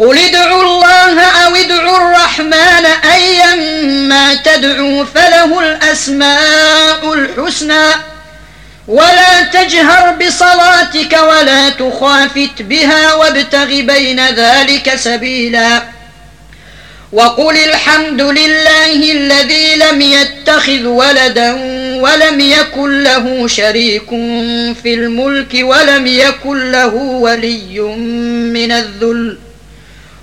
قل ادعوا الله أو ادعوا الرحمن أيا ما تدعوا فله الأسماء الحسنى ولا تجهر بصلاتك ولا تخافت بها وابتغ بين ذلك سبيلا وقل الحمد لله الذي لم يتخذ ولدا ولم يكن له شريك في الملك ولم يكن له ولي من الذل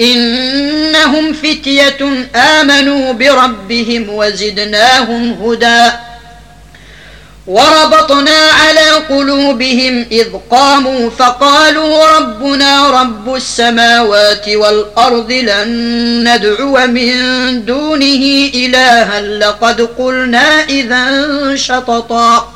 إنهم فتية آمنوا بربهم وزدناهم هدى. وربطنا على قلوبهم إذ قاموا فقالوا ربنا رب السماوات والأرض لن ندعو من دونه إلها لقد قلنا إذا شططا.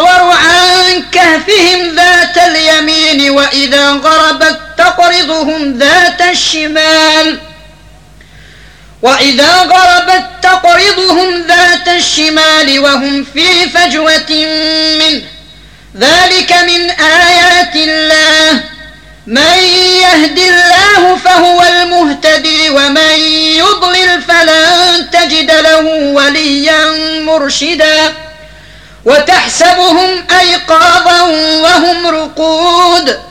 وإذا غربت تقرضهم ذات الشمال. وإذا غربت تقرضهم ذات الشمال وهم في فجوة منه ذلك من آيات الله. من يهد الله فهو المهتدي ومن يضلل فلن تجد له وليا مرشدا. وتحسبهم أيقاظا وهم رقود.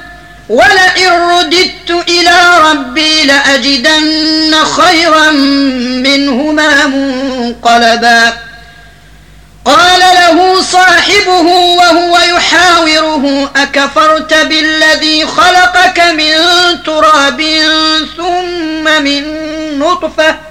ولئن رددت إلى ربي لأجدن خيرا منهما منقلبا. قال له صاحبه وهو يحاوره أكفرت بالذي خلقك من تراب ثم من نطفة؟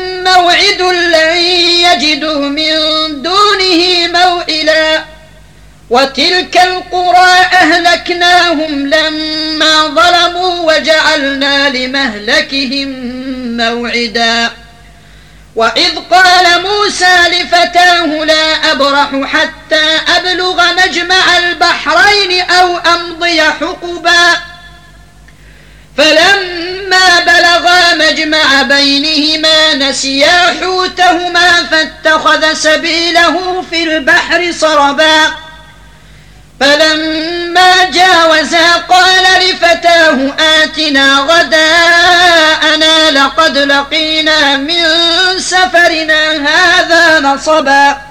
موعد لن يجدوا من دونه موئلا. وتلك القرى أهلكناهم لما ظلموا وجعلنا لمهلكهم موعدا. وإذ قال موسى لفتاه لا أبرح حتى أبلغ مجمع البحرين أو أمضي حقباً. مجمع بينهما نسيا حوتهما فاتخذ سبيله في البحر صربا. فلما جاوزا قال لفتاه فتاه آتنا غداءنا لقد لقينا من سفرنا هذا نصبا.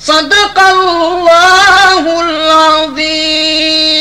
صدق الله العظيم.